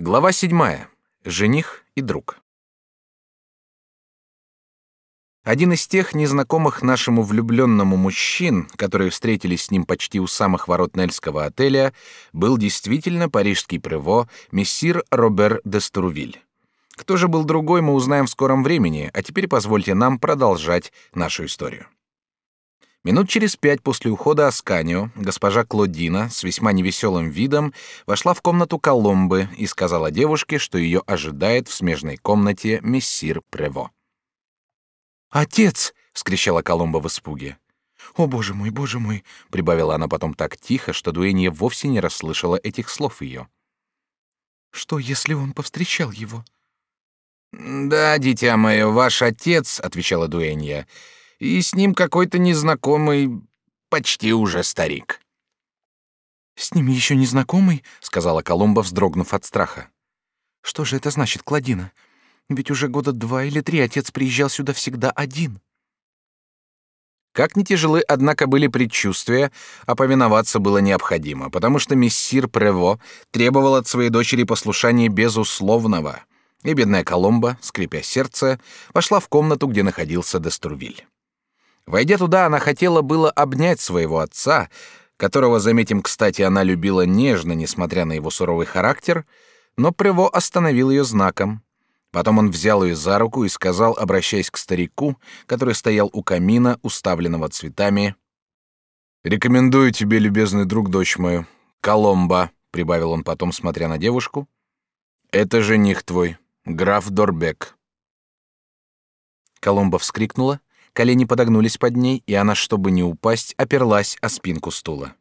Глава седьмая. Жених и друг. Один из тех незнакомых нашему влюбленному мужчин, которые встретились с ним почти у самых ворот Нельского отеля, был действительно парижский прево мессир Робер де Струвиль. Кто же был другой, мы узнаем в скором времени, а теперь позвольте нам продолжать нашу историю. Минут через пять после ухода Асканио госпожа Клодина с весьма невеселым видом вошла в комнату Коломбы и сказала девушке, что ее ожидает в смежной комнате мессир Прево. «Отец!» — вскричала Коломба в испуге. «О, боже мой, боже мой!» — прибавила она потом так тихо, что Дуэнья вовсе не расслышала этих слов ее. «Что, если он повстречал его?» «Да, дитя мое, ваш отец», — отвечала Дуэнья, — и с ним какой-то незнакомый, почти уже старик. «С ним еще незнакомый?» — сказала Коломба, вздрогнув от страха. «Что же это значит, Кладина? Ведь уже года два или три отец приезжал сюда всегда один». Как ни тяжелы, однако, были предчувствия, а повиноваться было необходимо, потому что мессир Прево требовал от своей дочери послушания безусловного, и бедная Коломба, скрипя сердце, вошла в комнату, где находился Деструвиль. Войдя туда, она хотела было обнять своего отца, которого, заметим, кстати, она любила нежно, несмотря на его суровый характер, но Прево остановил ее знаком. Потом он взял ее за руку и сказал, обращаясь к старику, который стоял у камина, уставленного цветами, «Рекомендую тебе, любезный друг, дочь мою, Коломба», — прибавил он потом, смотря на девушку. «Это жених твой, граф Дорбек». Коломба вскрикнула, Колени подогнулись под ней, и она, чтобы не упасть, оперлась о спинку стула.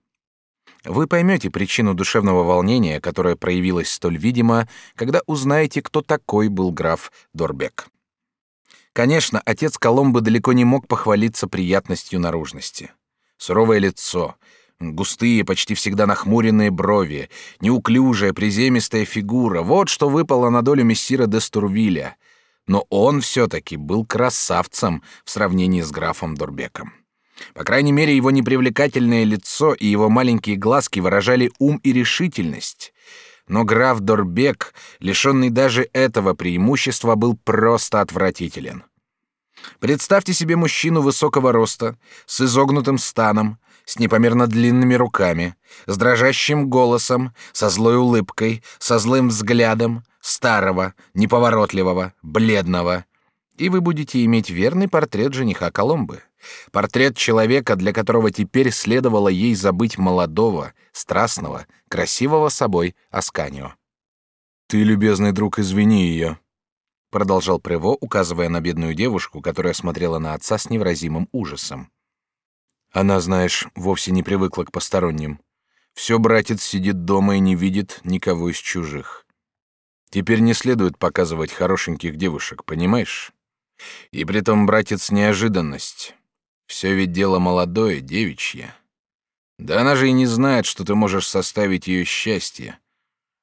Вы поймете причину душевного волнения, которое проявилось столь видимо, когда узнаете, кто такой был граф Дорбек. Конечно, отец Коломбы далеко не мог похвалиться приятностью наружности. Суровое лицо, густые, почти всегда нахмуренные брови, неуклюжая, приземистая фигура — вот что выпало на долю мессира де Стурвиля — но он все-таки был красавцем в сравнении с графом Дорбеком. По крайней мере, его непривлекательное лицо и его маленькие глазки выражали ум и решительность. Но граф Дорбек, лишенный даже этого преимущества, был просто отвратителен. Представьте себе мужчину высокого роста, с изогнутым станом, с непомерно длинными руками, с дрожащим голосом, со злой улыбкой, со злым взглядом, старого, неповоротливого, бледного, и вы будете иметь верный портрет жениха Коломбы. Портрет человека, для которого теперь следовало ей забыть молодого, страстного, красивого собой Асканио. «Ты, любезный друг, извини ее», — продолжал Прево, указывая на бедную девушку, которая смотрела на отца с невразимым ужасом. «Она, знаешь, вовсе не привыкла к посторонним. Все братец сидит дома и не видит никого из чужих. Теперь не следует показывать хорошеньких девушек, понимаешь? И притом, братец, неожиданность. Все ведь дело молодое, девичье. Да она же и не знает, что ты можешь составить ее счастье,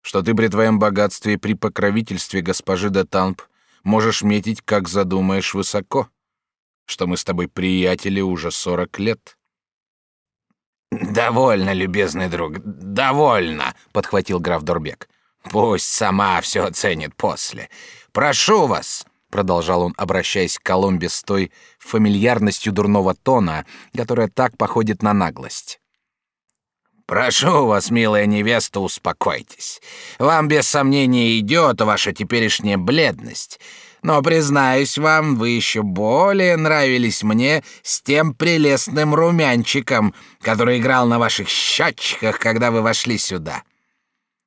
что ты при твоем богатстве и при покровительстве госпожи де Тамп можешь метить, как задумаешь, высоко, что мы с тобой приятели уже сорок лет. «Довольно, любезный друг, довольно», — подхватил граф Дорбек. Пусть сама все оценит после. Прошу вас, продолжал он, обращаясь к Коломбе с той фамильярностью дурного тона, которая так походит на наглость. Прошу вас, милая невеста, успокойтесь. Вам без сомнения идет ваша теперешняя бледность, но признаюсь вам, вы еще более нравились мне с тем прелестным румянчиком, который играл на ваших щечках, когда вы вошли сюда.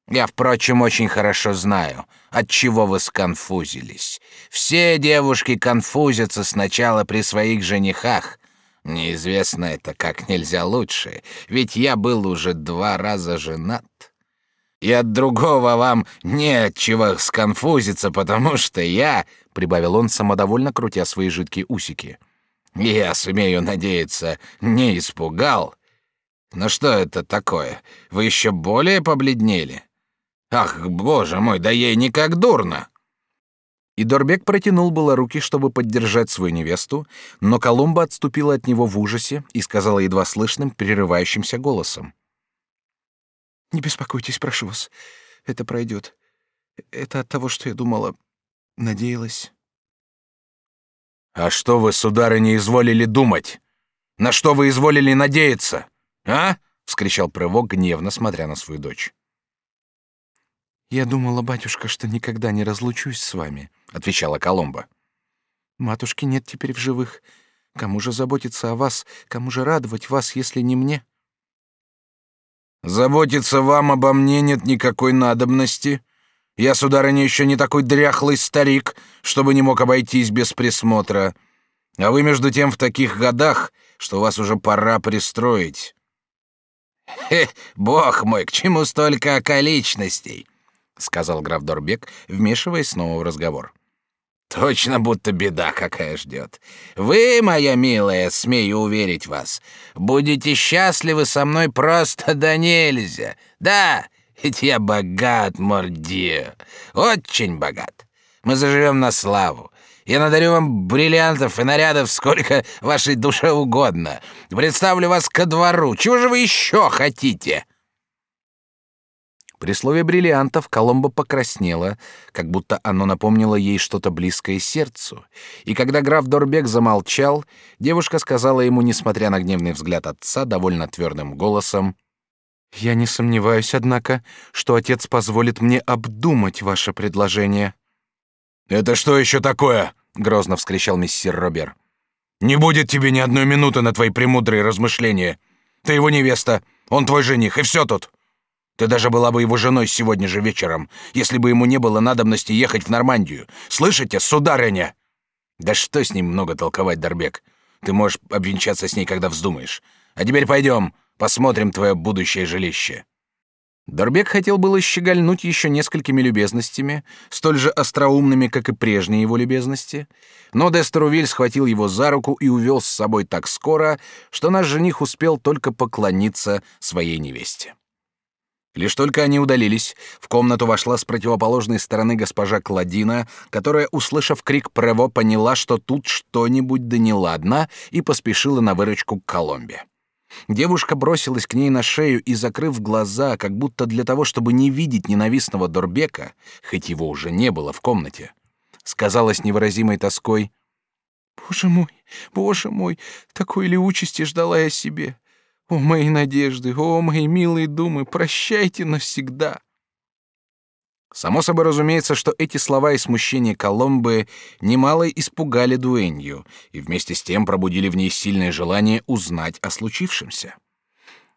Я, впрочем, очень хорошо знаю, от чего вы сконфузились. Все девушки конфузятся сначала при своих женихах. Неизвестно это как нельзя лучше, ведь я был уже два раза женат. И от другого вам не от чего сконфузиться, потому что я, — прибавил он, самодовольно крутя свои жидкие усики, — я, смею надеяться, не испугал. Но что это такое? Вы еще более побледнели? Ах, боже мой, да ей никак дурно. И Дорбек протянул было руки, чтобы поддержать свою невесту, но Колумба отступила от него в ужасе и сказала едва слышным, прерывающимся голосом: "Не беспокойтесь, прошу вас, это пройдет. Это от того, что я думала, надеялась. А что вы, сударыня, изволили думать? На что вы изволили надеяться? А? вскричал Прывок, гневно смотря на свою дочь. Я думала, батюшка, что никогда не разлучусь с вами, отвечала Коломба. Матушки нет теперь в живых. Кому же заботиться о вас, кому же радовать вас, если не мне? Заботиться вам обо мне нет никакой надобности. Я, сударыня, еще не такой дряхлый старик, чтобы не мог обойтись без присмотра. А вы, между тем, в таких годах, что вас уже пора пристроить. Хе, бог мой, к чему столько околичностей? Сказал граф Дорбек, вмешиваясь снова в разговор. Точно будто беда какая ждет. Вы, моя милая, смею уверить вас, будете счастливы со мной просто до нельзя. Да, ведь я богат, мордье, очень богат. Мы заживем на славу. Я надарю вам бриллиантов и нарядов сколько вашей душе угодно. Представлю вас ко двору. Чего же вы еще хотите?» При слове бриллиантов Коломба покраснела, как будто оно напомнило ей что-то близкое сердцу. И когда граф Дорбек замолчал, девушка сказала ему, несмотря на гневный взгляд отца, довольно твердым голосом: "Я не сомневаюсь, однако, что отец позволит мне обдумать ваше предложение". "Это что еще такое?" грозно вскричал мессир Робер. "Не будет тебе ни одной минуты на твои премудрые размышления. Ты его невеста, он твой жених, и все тут". Ты даже была бы его женой сегодня же вечером, если бы ему не было надобности ехать в Нормандию. Слышите, сударыня? Да что с ним много толковать, Дорбек? Ты можешь обвенчаться с ней, когда вздумаешь. А теперь пойдем, посмотрим твое будущее жилище. Дорбек хотел было щегольнуть еще несколькими любезностями, столь же остроумными, как и прежние его любезности, но Дестерувиль схватил его за руку и увел с собой так скоро, что наш жених успел только поклониться своей невесте. Лишь только они удалились, в комнату вошла с противоположной стороны госпожа Кладина, которая, услышав крик Прево, поняла, что тут что-нибудь да неладно, и поспешила на выручку к Коломбе. Девушка бросилась к ней на шею и, закрыв глаза, как будто для того, чтобы не видеть ненавистного Дорбека, хоть его уже не было в комнате, сказала с невыразимой тоской: "Боже мой, боже мой, такой ли участи ждала я себе? О, мои надежды, о, мои милые думы, прощайте навсегда. Само собой разумеется, что эти слова и смущение Коломбы немало испугали Дуэнью и вместе с тем пробудили в ней сильное желание узнать о случившемся.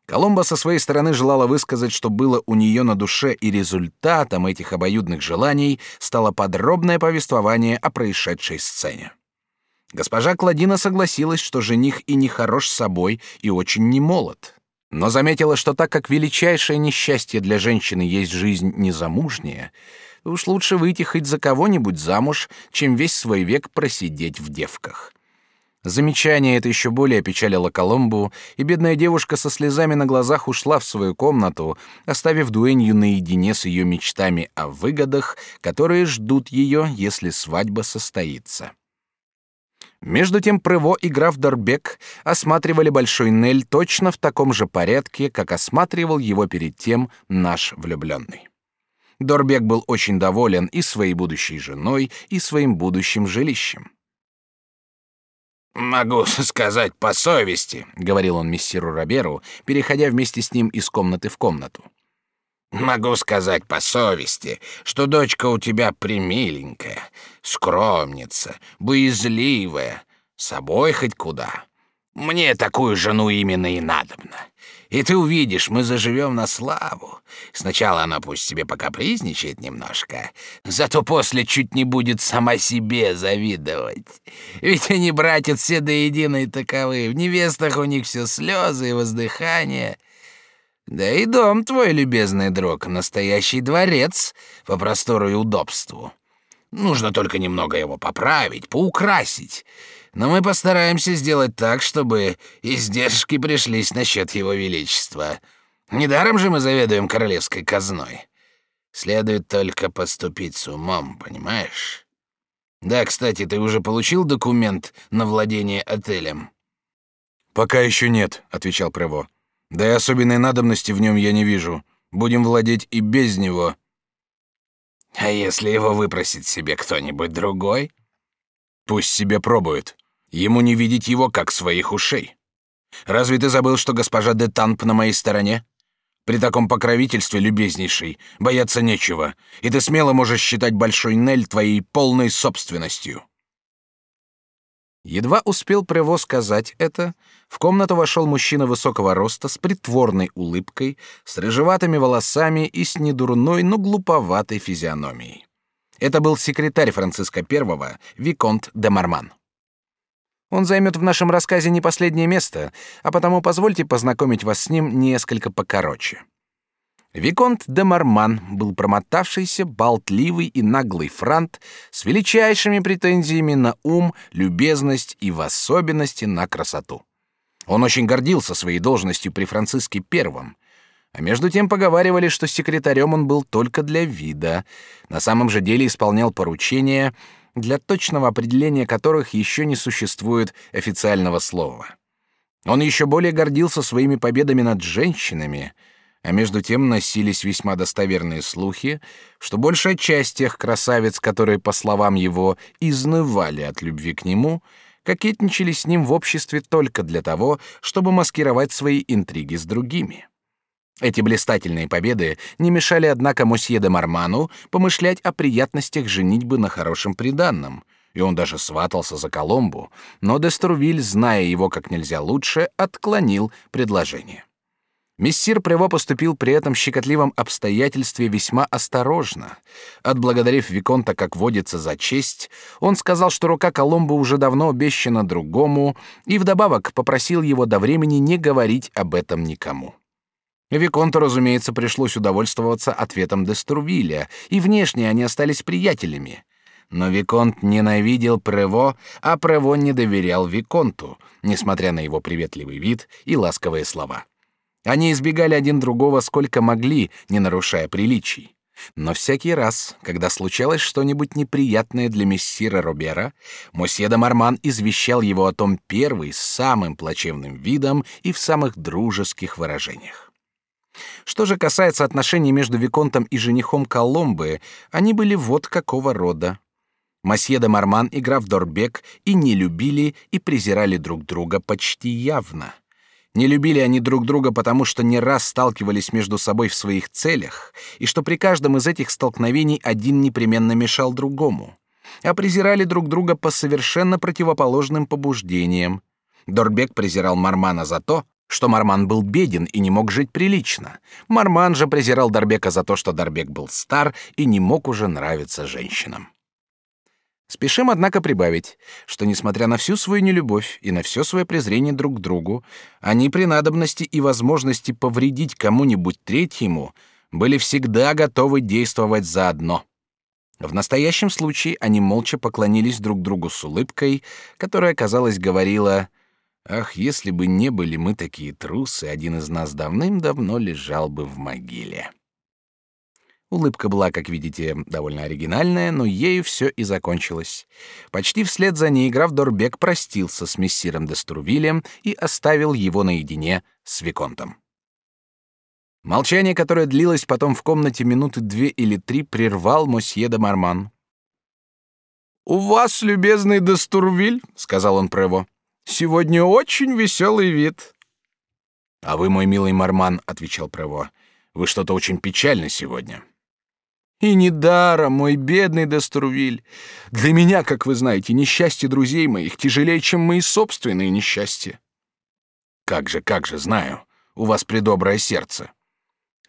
Коломба со своей стороны желала высказать, что было у нее на душе, и результатом этих обоюдных желаний стало подробное повествование о происшедшей сцене. Госпожа Кладина согласилась, что жених и не хорош собой, и очень не молод. Но заметила, что так как величайшее несчастье для женщины есть жизнь незамужняя, уж лучше выйти хоть за кого-нибудь замуж, чем весь свой век просидеть в девках. Замечание это еще более опечалило Коломбу, и бедная девушка со слезами на глазах ушла в свою комнату, оставив Дуэнью наедине с ее мечтами о выгодах, которые ждут ее, если свадьба состоится. Между тем Прево и граф Дорбек осматривали Большой Нель точно в таком же порядке, как осматривал его перед тем наш влюбленный. Дорбек был очень доволен и своей будущей женой, и своим будущим жилищем. «Могу сказать по совести», — говорил он мессиру Роберу, переходя вместе с ним из комнаты в комнату. Могу сказать по совести, что дочка у тебя примиленькая, скромница, боязливая, собой хоть куда. Мне такую жену именно и надобно. И ты увидишь, мы заживем на славу. Сначала она пусть себе покапризничает немножко, зато после чуть не будет сама себе завидовать. Ведь они, братья, все до единой таковы. В невестах у них все слезы и воздыхания — да и дом твой, любезный друг, настоящий дворец по простору и удобству. Нужно только немного его поправить, поукрасить. Но мы постараемся сделать так, чтобы издержки пришлись на счет его величества. Недаром же мы заведуем королевской казной. Следует только поступить с умом, понимаешь? Да, кстати, ты уже получил документ на владение отелем? Пока еще нет, отвечал Прево. Да и особенной надобности в нем я не вижу. Будем владеть и без него. А если его выпросит себе кто-нибудь другой? Пусть себе пробует. Ему не видеть его, как своих ушей. Разве ты забыл, что госпожа де Танп на моей стороне? При таком покровительстве, любезнейший, бояться нечего, и ты смело можешь считать Большой Нель твоей полной собственностью». Едва успел Прево сказать это, в комнату вошел мужчина высокого роста с притворной улыбкой, с рыжеватыми волосами и с недурной, но глуповатой физиономией. Это был секретарь Франциска I, Виконт де Марман. Он займет в нашем рассказе не последнее место, а потому позвольте познакомить вас с ним несколько покороче. Виконт де Марман был промотавшийся, болтливый и наглый франт с величайшими претензиями на ум, любезность и в особенности на красоту. Он очень гордился своей должностью при Франциске Первом, а между тем поговаривали, что секретарем он был только для вида, на самом же деле исполнял поручения — для точного определения которых еще не существует официального слова. Он еще более гордился своими победами над женщинами, а между тем носились весьма достоверные слухи, что большая часть тех красавиц, которые, по словам его, изнывали от любви к нему, кокетничали с ним в обществе только для того, чтобы маскировать свои интриги с другими. Эти блистательные победы не мешали, однако, мосье де Марману помышлять о приятностях женитьбы на хорошем приданном, и он даже сватался за Коломбу, но де Струвиль, зная его как нельзя лучше, отклонил предложение. Мессир Прево поступил при этом щекотливом обстоятельстве весьма осторожно. Отблагодарив Виконта, как водится, за честь, он сказал, что рука Коломбо уже давно обещана другому, и вдобавок попросил его до времени не говорить об этом никому. Виконту, разумеется, пришлось удовольствоваться ответом Деструвиля, и внешне они остались приятелями. Но Виконт ненавидел Прево, а Прево не доверял Виконту, несмотря на его приветливый вид и ласковые слова. Они избегали один другого сколько могли, не нарушая приличий. Но всякий раз, когда случалось что-нибудь неприятное для мессира Робера, мосье де Марман извещал его о том первый, с самым плачевным видом и в самых дружеских выражениях. Что же касается отношений между виконтом и женихом Коломбы, они были вот какого рода. Масье де Марман и граф Дорбек и не любили, и презирали друг друга почти явно. Не любили они друг друга, потому что не раз сталкивались между собой в своих целях, и что при каждом из этих столкновений один непременно мешал другому. А презирали друг друга по совершенно противоположным побуждениям. Дорбек презирал Мармана за то, что Марман был беден и не мог жить прилично. Марман же презирал Дарбека за то, что Дарбек был стар и не мог уже нравиться женщинам. Спешим, однако, прибавить, что, несмотря на всю свою нелюбовь и на все свое презрение друг к другу, они при надобности и возможности повредить кому-нибудь третьему были всегда готовы действовать заодно. В настоящем случае они молча поклонились друг другу с улыбкой, которая, казалось, говорила — Ах, если бы не были мы такие трусы, один из нас давным-давно лежал бы в могиле. Улыбка была, как видите, довольно оригинальная, но ею все и закончилось. Почти вслед за ней граф Дорбек простился с мессиром де Струвилем и оставил его наедине с виконтом. Молчание, которое длилось потом в комнате минуты две или три, прервал мосье де Марман. «У вас, любезный де Стурвиль, — сказал он Прево, Сегодня очень веселый вид. А вы, мой милый Марман, отвечал Прево, вы что-то очень печальны сегодня. И не даром, мой бедный Деструвиль. Для меня, как вы знаете, несчастье друзей моих тяжелее, чем мои собственные несчастья. Как же, как же, знаю. У вас предоброе сердце.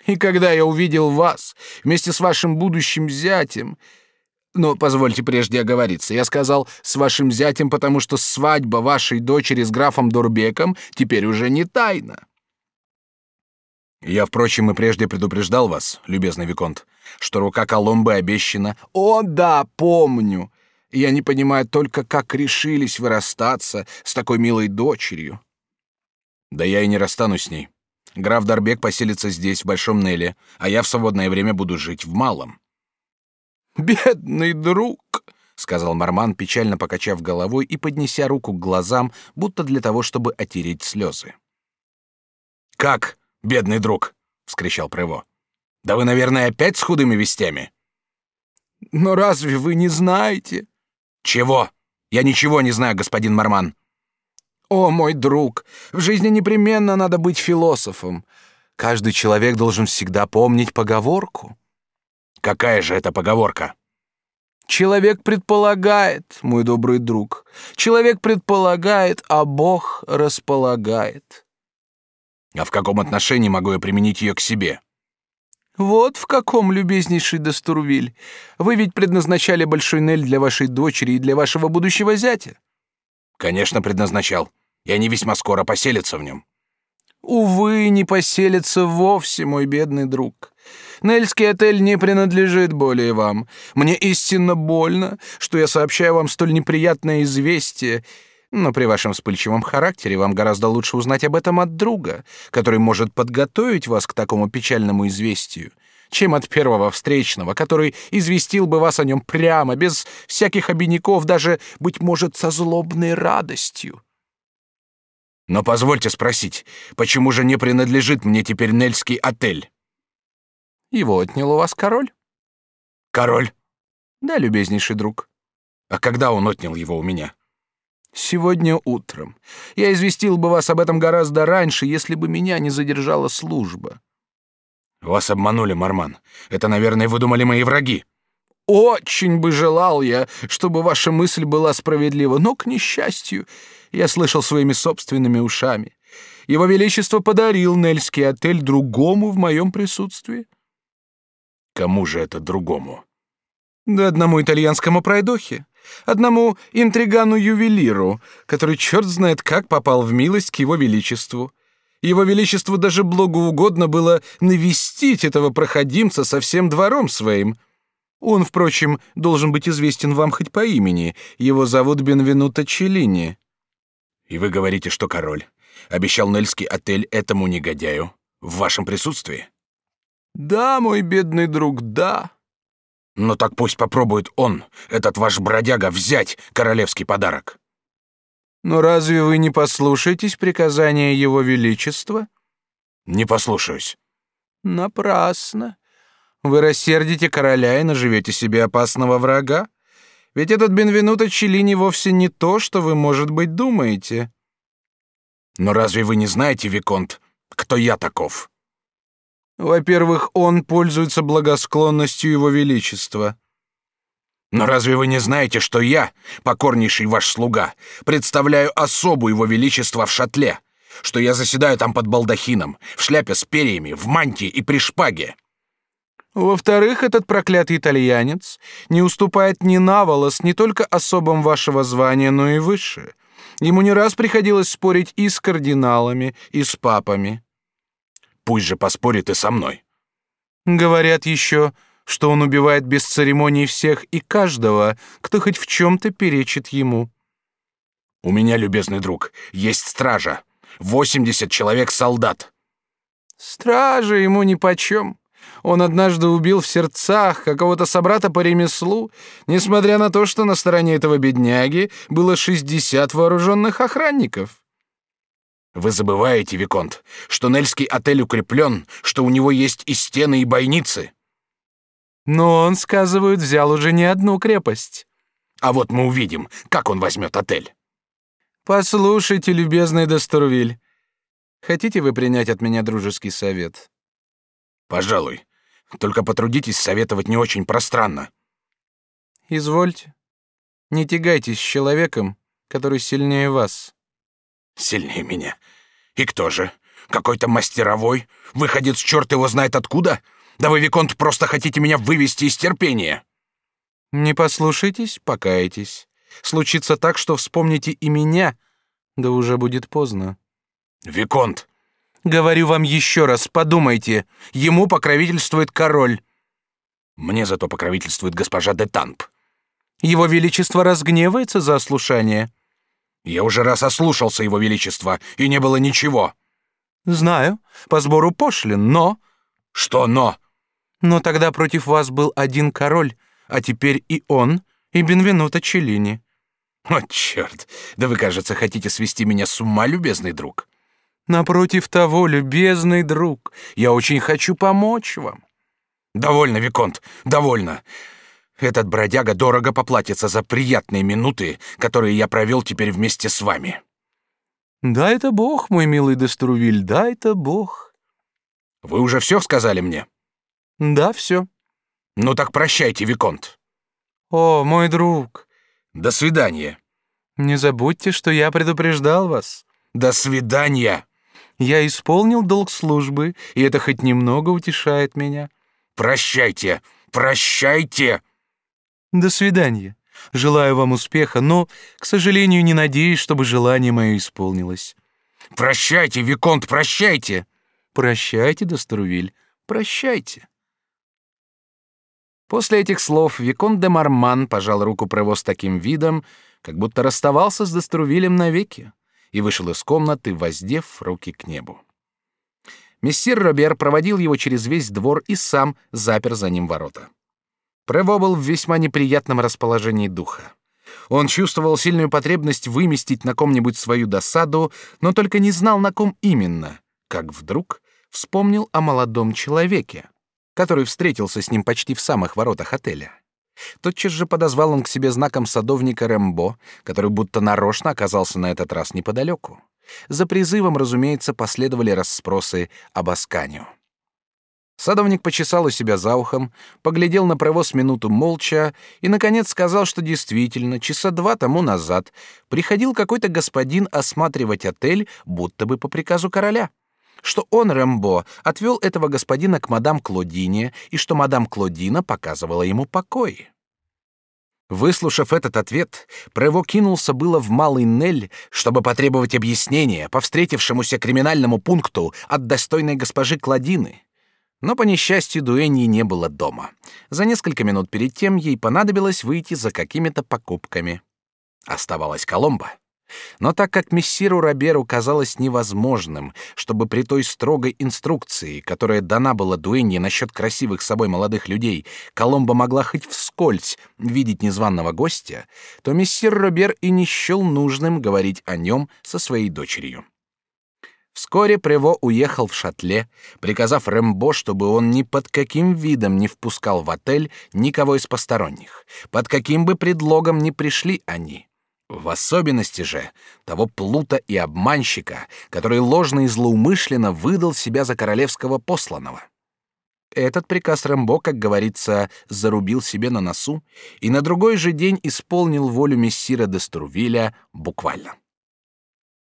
И когда я увидел вас вместе с вашим будущим зятем, но позвольте прежде оговориться. Я сказал «с вашим зятем», потому что свадьба вашей дочери с графом Дурбеком теперь уже не тайна. Я, впрочем, и прежде предупреждал вас, любезный виконт, что рука Коломбы обещана. О, да, помню. Я не понимаю только, как решились вы расстаться с такой милой дочерью. Да я и не расстанусь с ней. Граф Дарбек поселится здесь, в Большом Неле, а я в свободное время буду жить в Малом. Бедный друг, сказал Марман, печально покачав головой и поднеся руку к глазам, будто для того, чтобы отереть слезы. Как, бедный друг, вскричал Прево. Да вы, наверное, опять с худыми вестями. Но разве вы не знаете? Чего? Я ничего не знаю, господин Марман. О, мой друг, в жизни непременно надо быть философом. Каждый человек должен всегда помнить поговорку. Какая же это поговорка? Человек предполагает, мой добрый друг. Человек предполагает, а Бог располагает. А в каком отношении могу я применить ее к себе? Вот в каком, любезнейший Достурвиль. Вы ведь предназначали Большой Нель для вашей дочери и для вашего будущего зятя. Конечно, предназначал и они весьма скоро поселятся в нем. Увы, не поселятся вовсе, мой бедный друг. Нельский отель не принадлежит более вам. Мне истинно больно, что я сообщаю вам столь неприятное известие, но при вашем вспыльчивом характере вам гораздо лучше узнать об этом от друга, который может подготовить вас к такому печальному известию, чем от первого встречного, который известил бы вас о нем прямо, без всяких обиняков, даже, быть может, со злобной радостью. Но позвольте спросить, почему же не принадлежит мне теперь Нельский отель? Его отнял у вас король? Король? Да, любезнейший друг. А когда он отнял его у меня? Сегодня утром. Я известил бы вас об этом гораздо раньше, если бы меня не задержала служба. Вас обманули, Марман. Это, наверное, выдумали мои враги. Очень бы желал я, чтобы ваша мысль была справедлива, но, к несчастью, я слышал своими собственными ушами. Его Величество подарил Нельский отель другому в моем присутствии. Кому же это другому? Да одному итальянскому пройдохе, одному интригану-ювелиру, который черт знает как попал в милость к его Величеству. Его Величеству даже благоугодно было навестить этого проходимца со всем двором своим — он, впрочем, должен быть известен вам хоть по имени. Его зовут Бенвенуто Челлини. И вы говорите, что король обещал Нельский отель этому негодяю в вашем присутствии? Да, мой бедный друг, да. Но так пусть попробует он, этот ваш бродяга, взять королевский подарок. Но разве вы не послушаетесь приказания его величества? Не послушаюсь. Напрасно. Вы рассердите короля и наживете себе опасного врага? Ведь этот Бенвенуто Челлини вовсе не то, что вы, может быть, думаете. Но разве вы не знаете, виконт, кто я таков? Во-первых, он пользуется благосклонностью его величества. Но разве вы не знаете, что я, покорнейший ваш слуга, представляю особу его величества в шатле, что я заседаю там под балдахином, в шляпе с перьями, в мантии и при шпаге? Во-вторых, этот проклятый итальянец не уступает ни на волос не только особам вашего звания, но и выше. Ему не раз приходилось спорить и с кардиналами, и с папами. Пусть же поспорит и со мной. Говорят еще, что он убивает без церемоний всех и каждого, кто хоть в чем-то перечит ему. У меня, любезный друг, есть стража. Восемьдесят человек-солдат. Стража ему нипочем. Он однажды убил в сердцах какого-то собрата по ремеслу, несмотря на то, что на стороне этого бедняги было шестьдесят вооруженных охранников. Вы забываете, виконт, что Нельский отель укреплен, что у него есть и стены, и бойницы. Но он, сказывают, взял уже не одну крепость. А вот мы увидим, как он возьмет отель. Послушайте, любезный Достурвиль, хотите вы принять от меня дружеский совет? Пожалуй. Только потрудитесь советовать не очень пространно. Извольте. Не тягайтесь с человеком, который сильнее вас. Сильнее меня. И кто же? Какой-то мастеровой? Выходит, черт его знает откуда? Да вы, Виконт, просто хотите меня вывести из терпения. Не послушайтесь, покайтесь. Случится так, что вспомните и меня, да уже будет поздно. Виконт, Говорю вам еще раз, подумайте. Ему покровительствует король. Мне зато покровительствует госпожа де Тамп. Его величество разгневается за ослушание. Я уже раз ослушался его величества, и не было ничего. Знаю, по сбору пошлин, но... Что но? Но тогда против вас был один король, а теперь и он, и Бенвенуто Челлини. О, черт! Да вы, кажется, хотите свести меня с ума, любезный друг. Напротив того, любезный друг, я очень хочу помочь вам. Довольно, виконт, довольно. Этот бродяга дорого поплатится за приятные минуты, которые я провел теперь вместе с вами. Да это Бог, мой милый Деструвиль, да это Бог. Вы уже все сказали мне? Да, все. Ну так прощайте, виконт. О, мой друг. До свидания. Не забудьте, что я предупреждал вас. До свидания. Я исполнил долг службы, и это хоть немного утешает меня. Прощайте, прощайте. До свидания. Желаю вам успеха, но, к сожалению, не надеюсь, чтобы желание мое исполнилось. Прощайте, виконт, прощайте. Прощайте, Дострувиль, прощайте. После этих слов виконт де Марман пожал руку Прево с таким видом, как будто расставался с Дострувилем навеки, и вышел из комнаты, воздев руки к небу. Мессир Робер проводил его через весь двор и сам запер за ним ворота. Прево был в весьма неприятном расположении духа. Он чувствовал сильную потребность выместить на ком-нибудь свою досаду, но только не знал, на ком именно, как вдруг вспомнил о молодом человеке, который встретился с ним почти в самых воротах отеля. Тотчас же подозвал он к себе знаком садовника Рэмбо, который будто нарочно оказался на этот раз неподалеку. За призывом, разумеется, последовали расспросы об Асканию. Садовник почесал у себя за ухом, поглядел на провоз минуту молча и, наконец, сказал, что действительно, часа два тому назад приходил какой-то господин осматривать отель, будто бы по приказу короля. Что он, Рэмбо, отвел этого господина к мадам Клодине, и что мадам Клодина показывала ему покой. Выслушав этот ответ, Прево кинулся было в Малый Нель, чтобы потребовать объяснения по встретившемуся криминальному пункту от достойной госпожи Клодины. Но, по несчастью, Дуэньи не было дома. За несколько минут перед тем ей понадобилось выйти за какими-то покупками. Оставалась Коломба. Но так как мессиру Роберу казалось невозможным, чтобы при той строгой инструкции, которая дана была Дуэнье насчет красивых собой молодых людей, Коломба могла хоть вскользь видеть незваного гостя, то мессир Робер и не счел нужным говорить о нем со своей дочерью. Вскоре Прево уехал в шатле, приказав Рэмбо, чтобы он ни под каким видом не впускал в отель никого из посторонних, под каким бы предлогом ни пришли они. В особенности же того плута и обманщика, который ложно и злоумышленно выдал себя за королевского посланного. Этот приказ Рэмбо, как говорится, зарубил себе на носу и на другой же день исполнил волю мессира де Струвиля буквально.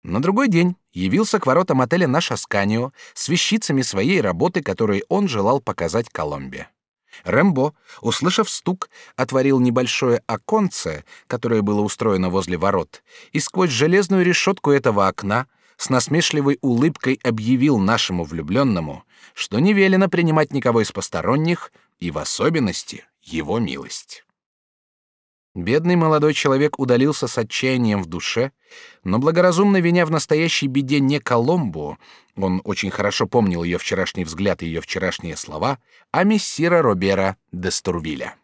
На другой день явился к воротам отеля наш Асканио с вещицами своей работы, которые он желал показать Коломбе. Рэмбо, услышав стук, отворил небольшое оконце, которое было устроено возле ворот, и сквозь железную решетку этого окна с насмешливой улыбкой объявил нашему влюбленному, что не велено принимать никого из посторонних и в особенности его милость. Бедный молодой человек удалился с отчаянием в душе, но благоразумно виня в настоящей беде не Коломбу, он очень хорошо помнил ее вчерашний взгляд и ее вчерашние слова, а мессира Робера де Стурвиля.